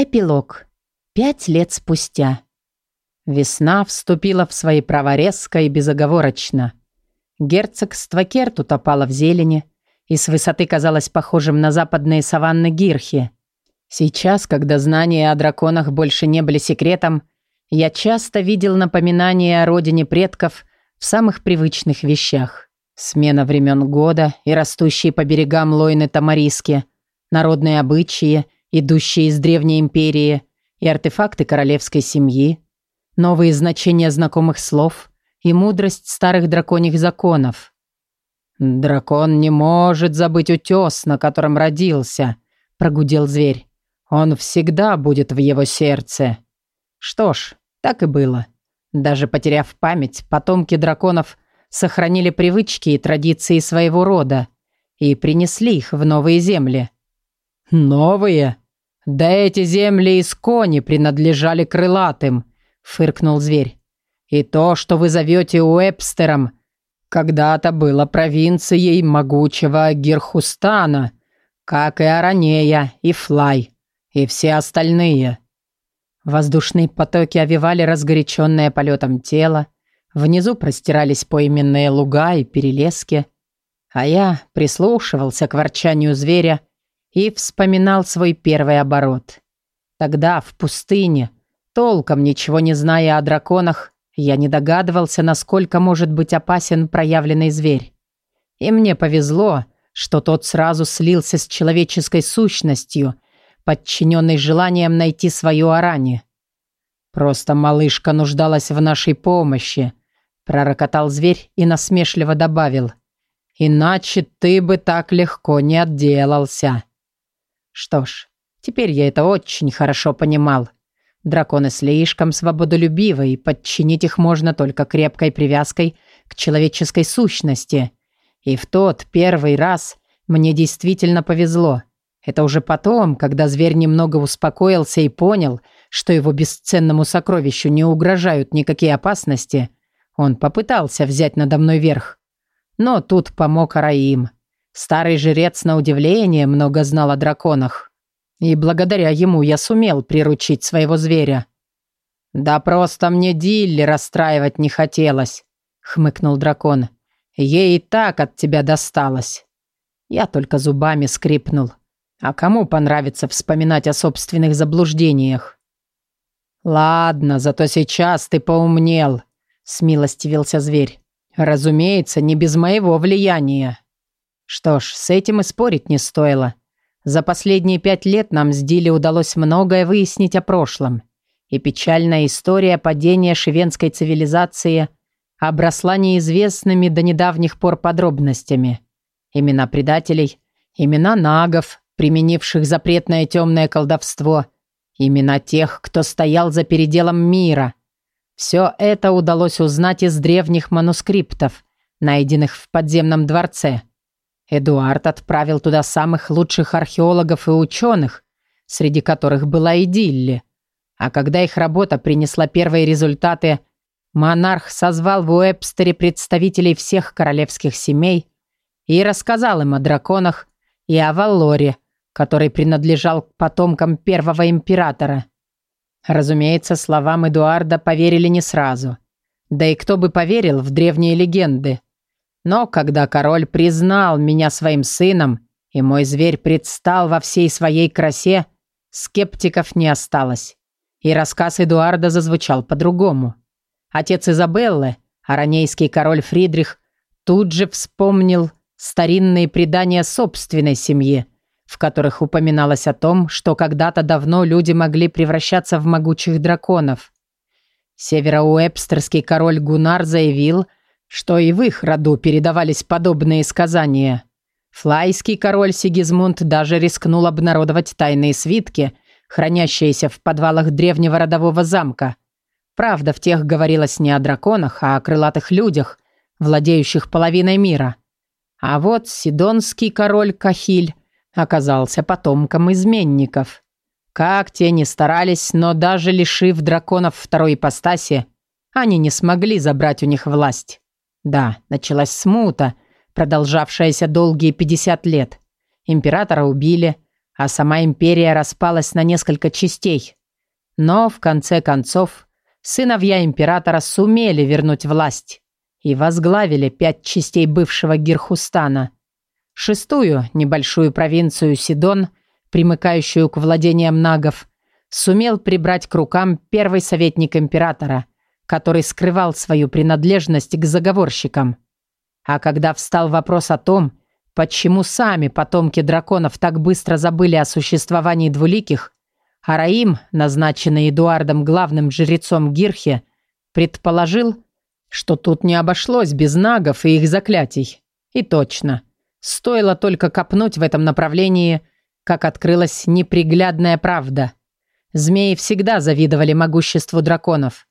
Эпилог. Пять лет спустя. Весна вступила в свои права резко и безоговорочно. Герцогство Керт утопало в зелени и с высоты казалось похожим на западные саванны Гирхи. Сейчас, когда знания о драконах больше не были секретом, я часто видел напоминания о родине предков в самых привычных вещах. Смена времен года и растущие по берегам лойны Тамариски, народные обычаи – идущие из Древней Империи, и артефакты королевской семьи, новые значения знакомых слов и мудрость старых драконьих законов. «Дракон не может забыть утес, на котором родился», — прогудел зверь. «Он всегда будет в его сердце». Что ж, так и было. Даже потеряв память, потомки драконов сохранили привычки и традиции своего рода и принесли их в новые земли. «Новые? Да эти земли из кони принадлежали крылатым», — фыркнул зверь. «И то, что вы зовете Уэбстером, когда-то было провинцией могучего Гирхустана, как и Аранея, и Флай, и все остальные». Воздушные потоки овивали разгоряченное полетом тело, внизу простирались поименные луга и перелески, а я прислушивался к ворчанию зверя и вспоминал свой первый оборот. Тогда, в пустыне, толком ничего не зная о драконах, я не догадывался, насколько может быть опасен проявленный зверь. И мне повезло, что тот сразу слился с человеческой сущностью, подчиненной желанием найти свою Арани. «Просто малышка нуждалась в нашей помощи», — пророкотал зверь и насмешливо добавил. «Иначе ты бы так легко не отделался». Что ж, теперь я это очень хорошо понимал. Драконы слишком свободолюбивы, и подчинить их можно только крепкой привязкой к человеческой сущности. И в тот первый раз мне действительно повезло. Это уже потом, когда зверь немного успокоился и понял, что его бесценному сокровищу не угрожают никакие опасности, он попытался взять надо мной верх. Но тут помог Араим. Старый жрец, на удивление, много знал о драконах. И благодаря ему я сумел приручить своего зверя. «Да просто мне Дилли расстраивать не хотелось», — хмыкнул дракон. «Ей и так от тебя досталось». Я только зубами скрипнул. А кому понравится вспоминать о собственных заблуждениях? «Ладно, зато сейчас ты поумнел», — смилостивился зверь. «Разумеется, не без моего влияния». Что ж, с этим и спорить не стоило. За последние пять лет нам с Дили удалось многое выяснить о прошлом. И печальная история падения шивенской цивилизации обросла неизвестными до недавних пор подробностями. Имена предателей, имена нагов, применивших запретное темное колдовство, имена тех, кто стоял за переделом мира. Все это удалось узнать из древних манускриптов, найденных в подземном дворце – Эдуард отправил туда самых лучших археологов и ученых, среди которых была и Дилли. А когда их работа принесла первые результаты, монарх созвал в Уэбстере представителей всех королевских семей и рассказал им о драконах и о Валлоре, который принадлежал к потомкам первого императора. Разумеется, словам Эдуарда поверили не сразу. Да и кто бы поверил в древние легенды – но когда король признал меня своим сыном, и мой зверь предстал во всей своей красе, скептиков не осталось. И рассказ Эдуарда зазвучал по-другому. Отец Изабеллы, аранейский король Фридрих, тут же вспомнил старинные предания собственной семьи, в которых упоминалось о том, что когда-то давно люди могли превращаться в могучих драконов. Североуэбстерский король Гунар заявил – что и в их роду передавались подобные сказания. Флайский король Сигизмунд даже рискнул обнародовать тайные свитки, хранящиеся в подвалах древнего родового замка. Правда, в тех говорилось не о драконах, а о крылатых людях, владеющих половиной мира. А вот сидонский король Кахиль оказался потомком изменников. Как те ни старались, но даже лишив драконов второй ипостаси, они не смогли забрать у них власть. Да, началась смута, продолжавшаяся долгие 50 лет. Императора убили, а сама империя распалась на несколько частей. Но, в конце концов, сыновья императора сумели вернуть власть и возглавили пять частей бывшего Гирхустана. Шестую, небольшую провинцию Сидон, примыкающую к владениям нагов, сумел прибрать к рукам первый советник императора, который скрывал свою принадлежность к заговорщикам. А когда встал вопрос о том, почему сами потомки драконов так быстро забыли о существовании двуликих, а Раим, назначенный Эдуардом главным жрецом Гирхе, предположил, что тут не обошлось без нагов и их заклятий. И точно. Стоило только копнуть в этом направлении, как открылась неприглядная правда. Змеи всегда завидовали могуществу драконов.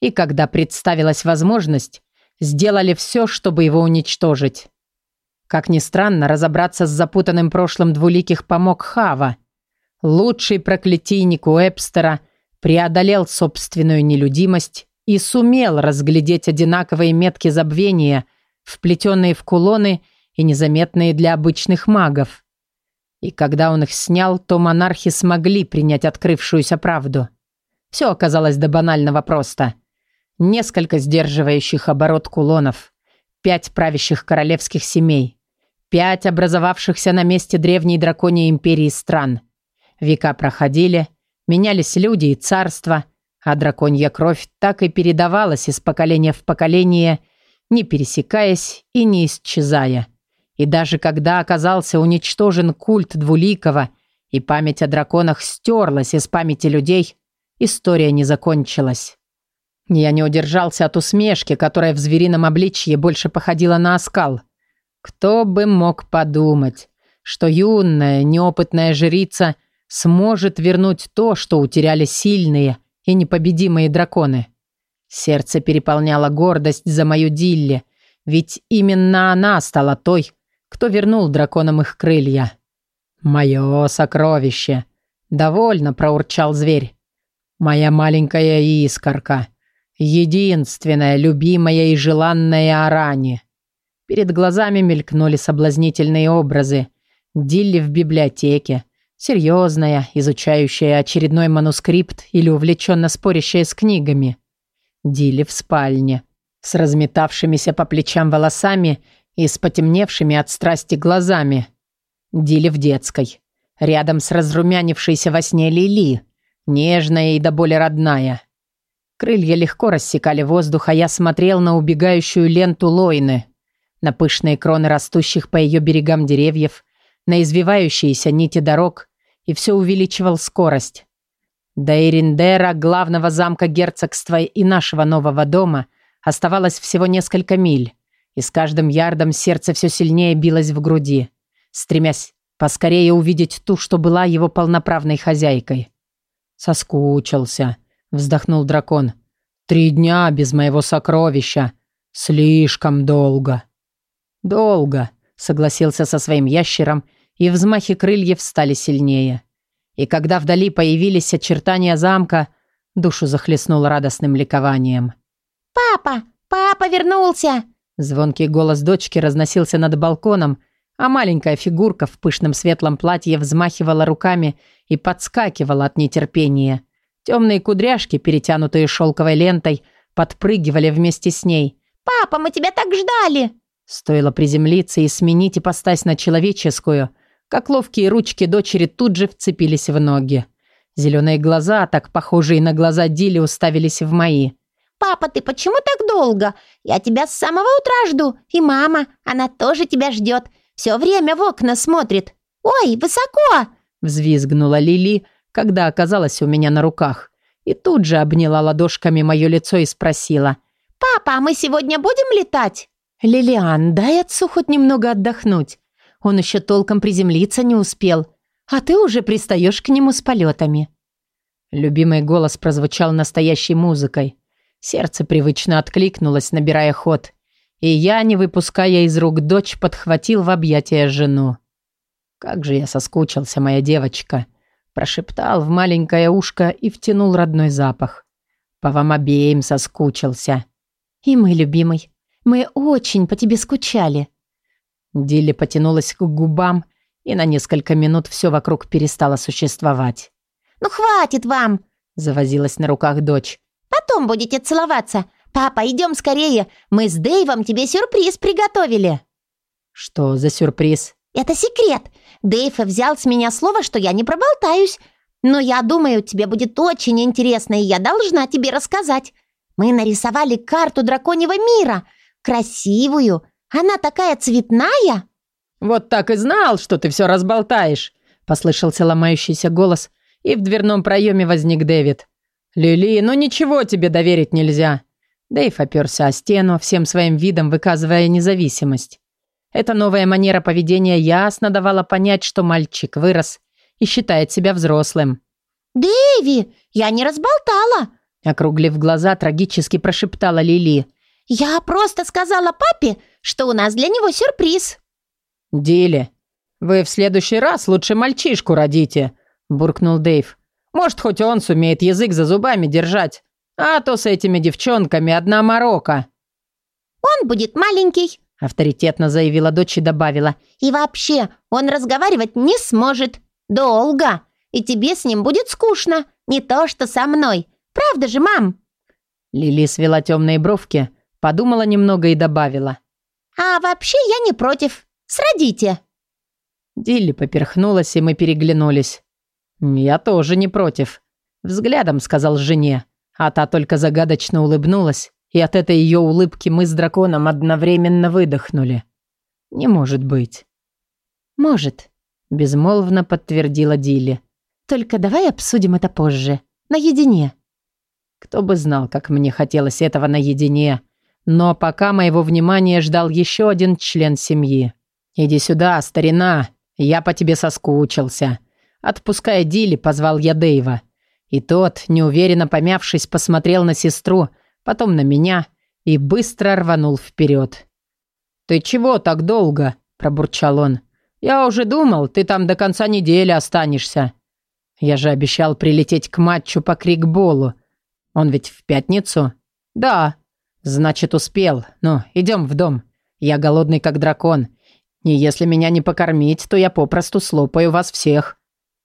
И когда представилась возможность, сделали все, чтобы его уничтожить. Как ни странно, разобраться с запутанным прошлым двуликих помог Хава. Лучший проклятийник Уэбстера преодолел собственную нелюдимость и сумел разглядеть одинаковые метки забвения, вплетенные в кулоны и незаметные для обычных магов. И когда он их снял, то монархи смогли принять открывшуюся правду. Все оказалось до банального просто. Несколько сдерживающих оборот кулонов, пять правящих королевских семей, пять образовавшихся на месте древней драконьей империи стран. Века проходили, менялись люди и царства – а драконья кровь так и передавалась из поколения в поколение, не пересекаясь и не исчезая. И даже когда оказался уничтожен культ Двуликова и память о драконах стерлась из памяти людей, история не закончилась. Я не удержался от усмешки, которая в зверином обличье больше походила на оскал. Кто бы мог подумать, что юная, неопытная жрица сможет вернуть то, что утеряли сильные – и непобедимые драконы. Сердце переполняло гордость за мою Дилли, ведь именно она стала той, кто вернул драконам их крылья. «Мое сокровище!» — довольно проурчал зверь. «Моя маленькая искорка, единственная, любимая и желанная Арани». Перед глазами мелькнули соблазнительные образы. Дилли в библиотеке, Серьезная, изучающая очередной манускрипт или увлеченно спорящая с книгами. Дили в спальне, с разметавшимися по плечам волосами и с потемневшими от страсти глазами. Дили в детской, рядом с разрумянившейся во сне Лили, нежная и до боли родная. Крылья легко рассекали воздух, а я смотрел на убегающую ленту Лойны, на пышные кроны растущих по ее берегам деревьев, на извивающиеся нити дорог и все увеличивал скорость. До Эриндера, главного замка герцогства и нашего нового дома, оставалось всего несколько миль, и с каждым ярдом сердце все сильнее билось в груди, стремясь поскорее увидеть ту, что была его полноправной хозяйкой. «Соскучился», — вздохнул дракон. «Три дня без моего сокровища. Слишком долго». «Долго», — согласился со своим ящером и взмахи крыльев стали сильнее. И когда вдали появились очертания замка, душу захлестнул радостным ликованием. «Папа! Папа вернулся!» Звонкий голос дочки разносился над балконом, а маленькая фигурка в пышном светлом платье взмахивала руками и подскакивала от нетерпения. Темные кудряшки, перетянутые шелковой лентой, подпрыгивали вместе с ней. «Папа, мы тебя так ждали!» Стоило приземлиться и сменить ипостась на человеческую, как ловкие ручки дочери тут же вцепились в ноги. Зеленые глаза, так похожие на глаза Дили, уставились в мои. «Папа, ты почему так долго? Я тебя с самого утра жду. И мама, она тоже тебя ждет. Все время в окна смотрит. Ой, высоко!» Взвизгнула Лили, когда оказалась у меня на руках. И тут же обняла ладошками мое лицо и спросила. «Папа, а мы сегодня будем летать?» «Лилиан, дай отцу хоть немного отдохнуть. Он еще толком приземлиться не успел, а ты уже пристаешь к нему с полетами». Любимый голос прозвучал настоящей музыкой. Сердце привычно откликнулось, набирая ход. И я, не выпуская из рук дочь, подхватил в объятия жену. «Как же я соскучился, моя девочка!» Прошептал в маленькое ушко и втянул родной запах. «По вам обеим соскучился». «И мы, любимый, мы очень по тебе скучали», Дилли потянулась к губам, и на несколько минут все вокруг перестало существовать. «Ну хватит вам!» – завозилась на руках дочь. «Потом будете целоваться. Папа, идем скорее. Мы с Дэйвом тебе сюрприз приготовили». «Что за сюрприз?» «Это секрет. Дэйв взял с меня слово, что я не проболтаюсь. Но я думаю, тебе будет очень интересно, и я должна тебе рассказать. Мы нарисовали карту драконьего мира. Красивую. Она такая цветная». «Вот так и знал, что ты все разболтаешь», — послышался ломающийся голос, и в дверном проеме возник Дэвид. «Лили, ну ничего тебе доверить нельзя». Дэйв оперся о стену, всем своим видом выказывая независимость. Эта новая манера поведения ясно давала понять, что мальчик вырос и считает себя взрослым. «Дэви, я не разболтала!» Округлив глаза, трагически прошептала Лили. «Я просто сказала папе, что у нас для него сюрприз». «Дили, вы в следующий раз лучше мальчишку родите», буркнул Дэйв. «Может, хоть он сумеет язык за зубами держать, а то с этими девчонками одна морока». «Он будет маленький», авторитетно заявила дочь и добавила. «И вообще, он разговаривать не сможет. Долго. И тебе с ним будет скучно. Не то, что со мной. Правда же, мам?» Лили свела темные бровки, подумала немного и добавила. «А вообще я не против. Сродите». Дилли поперхнулась, и мы переглянулись. «Я тоже не против», — взглядом сказал жене, а та только загадочно улыбнулась, и от этой ее улыбки мы с драконом одновременно выдохнули. «Не может быть». «Может», — безмолвно подтвердила Дилли. «Только давай обсудим это позже, наедине». Кто бы знал, как мне хотелось этого наедине. Но пока моего внимания ждал еще один член семьи. «Иди сюда, старина, я по тебе соскучился». Отпуская Дилли, позвал я Дэйва. И тот, неуверенно помявшись, посмотрел на сестру, потом на меня и быстро рванул вперед. «Ты чего так долго?» – пробурчал он. «Я уже думал, ты там до конца недели останешься». Я же обещал прилететь к матчу по крикболу. Он ведь в пятницу? Да. Значит, успел. Ну, идем в дом. Я голодный, как дракон. И если меня не покормить, то я попросту слопаю вас всех.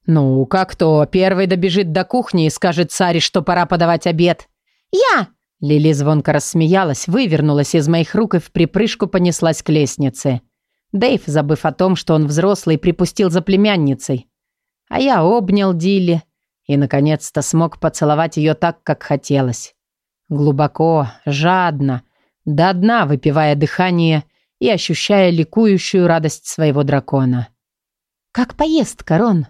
«Ну, как то, первый добежит до кухни и скажет Саре, что пора подавать обед?» «Я!» Лили звонко рассмеялась, вывернулась из моих рук и в припрыжку понеслась к лестнице. Дэйв, забыв о том, что он взрослый, припустил за племянницей. А я обнял Дилли и, наконец-то, смог поцеловать ее так, как хотелось. Глубоко, жадно, до дна выпивая дыхание и ощущая ликующую радость своего дракона. «Как поездка, Рон?»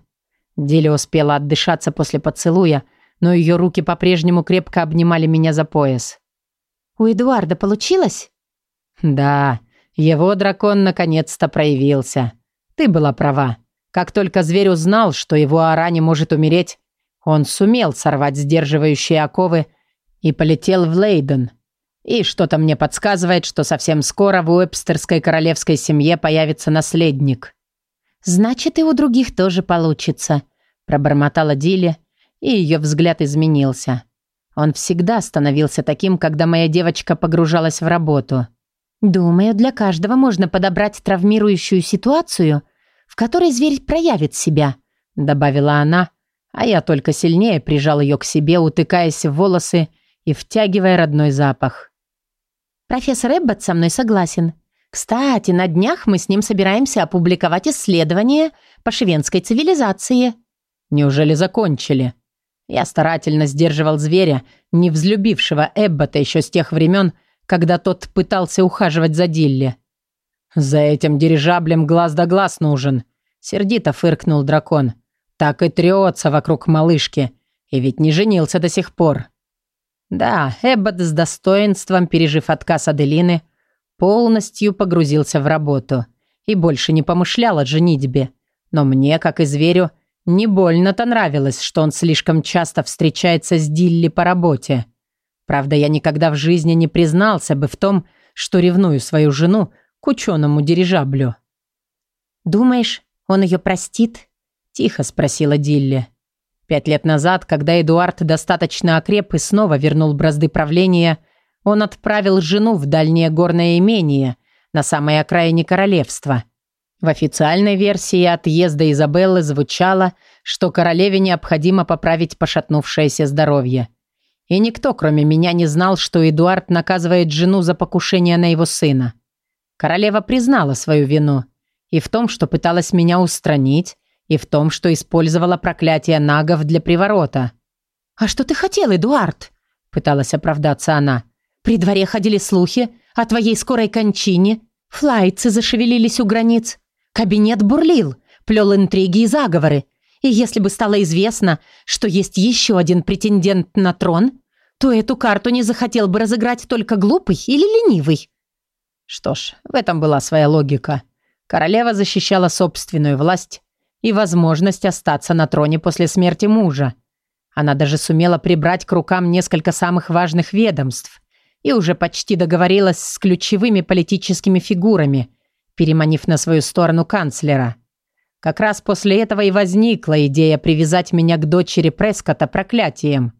Дилли успела отдышаться после поцелуя, но ее руки по-прежнему крепко обнимали меня за пояс. «У Эдуарда получилось?» «Да, его дракон наконец-то проявился. Ты была права. Как только зверь узнал, что его ара не может умереть, он сумел сорвать сдерживающие оковы и полетел в Лейден. И что-то мне подсказывает, что совсем скоро в Уэбстерской королевской семье появится наследник». «Значит, и у других тоже получится», – пробормотала Дилли, и ее взгляд изменился. Он всегда становился таким, когда моя девочка погружалась в работу. «Думаю, для каждого можно подобрать травмирующую ситуацию, в которой зверь проявит себя», – добавила она, а я только сильнее прижал ее к себе, утыкаясь в волосы и втягивая родной запах. «Профессор Эббот со мной согласен. Кстати, на днях мы с ним собираемся опубликовать исследование по шведской цивилизации. Неужели закончили? Я старательно сдерживал зверя, не взлюбившего Эббота еще с тех времен, когда тот пытался ухаживать за Дилли. «За этим дирижаблем глаз да глаз нужен», — сердито фыркнул дракон. «Так и трется вокруг малышки, и ведь не женился до сих пор». Да, Эббот с достоинством, пережив отказ Аделины, — Полностью погрузился в работу и больше не помышлял о женитьбе. Но мне, как и зверю, не больно-то нравилось, что он слишком часто встречается с Дилли по работе. Правда, я никогда в жизни не признался бы в том, что ревную свою жену к ученому дирижаблю. «Думаешь, он ее простит?» – тихо спросила Дилли. Пять лет назад, когда Эдуард достаточно окреп и снова вернул бразды правления – он отправил жену в дальнее горное имение, на самой окраине королевства. В официальной версии отъезда Изабеллы звучало, что королеве необходимо поправить пошатнувшееся здоровье. И никто, кроме меня, не знал, что Эдуард наказывает жену за покушение на его сына. Королева признала свою вину и в том, что пыталась меня устранить, и в том, что использовала проклятие нагов для приворота. «А что ты хотел, Эдуард?» – пыталась оправдаться она. «При дворе ходили слухи о твоей скорой кончине. Флайцы зашевелились у границ. Кабинет бурлил, плел интриги и заговоры. И если бы стало известно, что есть еще один претендент на трон, то эту карту не захотел бы разыграть только глупый или ленивый. Что ж, в этом была своя логика. Королева защищала собственную власть и возможность остаться на троне после смерти мужа. Она даже сумела прибрать к рукам несколько самых важных ведомств и уже почти договорилась с ключевыми политическими фигурами – переманив на свою сторону канцлера. Как раз после этого и возникла идея привязать меня к дочери Прескота проклятием.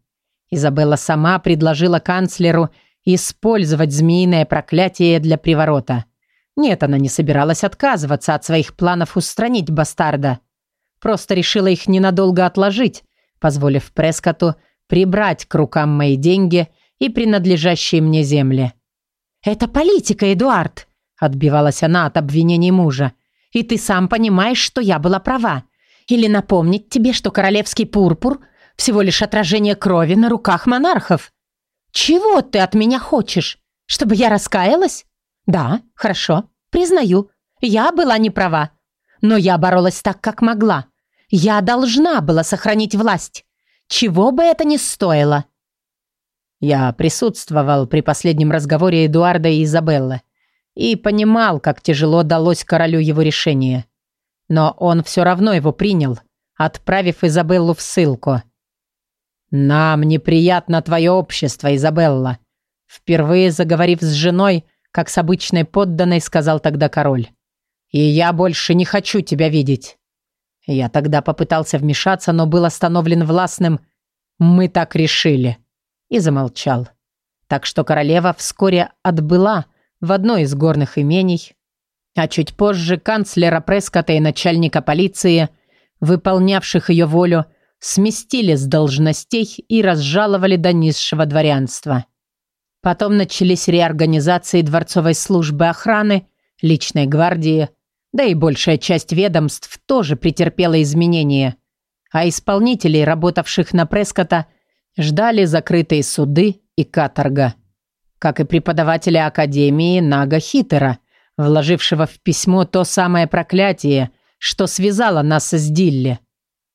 Изабелла сама предложила канцлеру использовать змеиное проклятие для приворота. Нет, она не собиралась отказываться от своих планов устранить бастарда. Просто решила их ненадолго отложить, позволив Прескоту прибрать к рукам мои деньги и принадлежащие мне земли. «Это политика, Эдуард!» Отбивалась она от обвинений мужа. «И ты сам понимаешь, что я была права. Или напомнить тебе, что королевский пурпур – всего лишь отражение крови на руках монархов? Чего ты от меня хочешь? Чтобы я раскаялась? Да, хорошо, признаю, я была не права. Но я боролась так, как могла. Я должна была сохранить власть. Чего бы это ни стоило». Я присутствовал при последнем разговоре Эдуарда и Изабеллы и понимал, как тяжело далось королю его решение. Но он все равно его принял, отправив Изабеллу в ссылку. «Нам неприятно твое общество, Изабелла», впервые заговорив с женой, как с обычной подданной, сказал тогда король. «И я больше не хочу тебя видеть». Я тогда попытался вмешаться, но был остановлен властным «Мы так решили» и замолчал. Так что королева вскоре отбыла, в одно из горных имений, а чуть позже канцлера Прескота и начальника полиции, выполнявших ее волю, сместили с должностей и разжаловали до низшего дворянства. Потом начались реорганизации дворцовой службы охраны, личной гвардии, да и большая часть ведомств тоже претерпела изменения, а исполнителей, работавших на Прескота, ждали закрытые суды и каторга как и преподавателя Академии Нага Хитера, вложившего в письмо то самое проклятие, что связало нас с Дилли.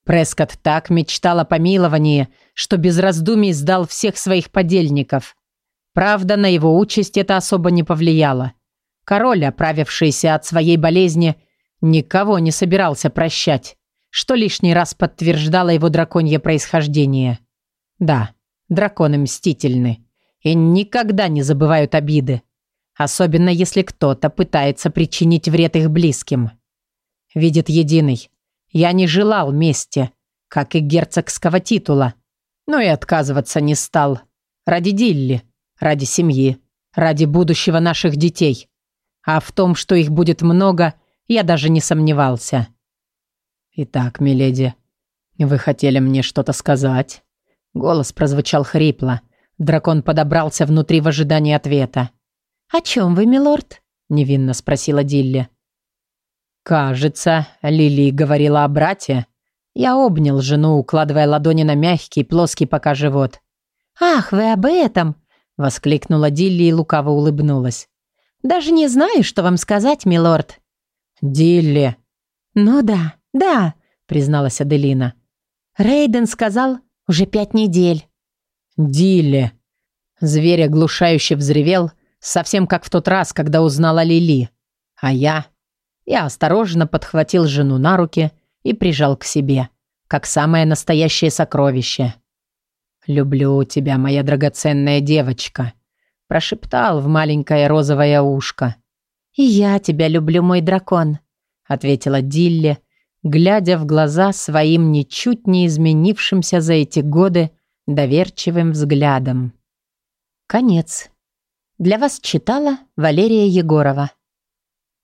Прескотт так мечтал о помиловании, что без раздумий сдал всех своих подельников. Правда, на его участь это особо не повлияло. Король, оправившийся от своей болезни, никого не собирался прощать, что лишний раз подтверждало его драконье происхождение. Да, драконы мстительны и никогда не забывают обиды, особенно если кто-то пытается причинить вред их близким. Видит единый, я не желал мести, как и герцогского титула, но и отказываться не стал. Ради Дилли, ради семьи, ради будущего наших детей. А в том, что их будет много, я даже не сомневался. «Итак, миледи, вы хотели мне что-то сказать?» Голос прозвучал хрипло, Дракон подобрался внутри в ожидании ответа. «О чем вы, милорд?» – невинно спросила Дилли. «Кажется, Лили говорила о брате». Я обнял жену, укладывая ладони на мягкий, плоский пока живот. «Ах, вы об этом!» – воскликнула Дилли и лукаво улыбнулась. «Даже не знаю, что вам сказать, милорд». «Дилли!» «Ну да, да», – призналась Аделина. «Рейден сказал, уже пять недель». «Дилли!» Зверь оглушающе взревел, совсем как в тот раз, когда узнала Лили. А я... Я осторожно подхватил жену на руки и прижал к себе, как самое настоящее сокровище. «Люблю тебя, моя драгоценная девочка», – прошептал в маленькое розовое ушко. «И я тебя люблю, мой дракон», – ответила Дилли, глядя в глаза своим ничуть не изменившимся за эти годы доверчивым взглядом. Конец. Для вас читала Валерия Егорова.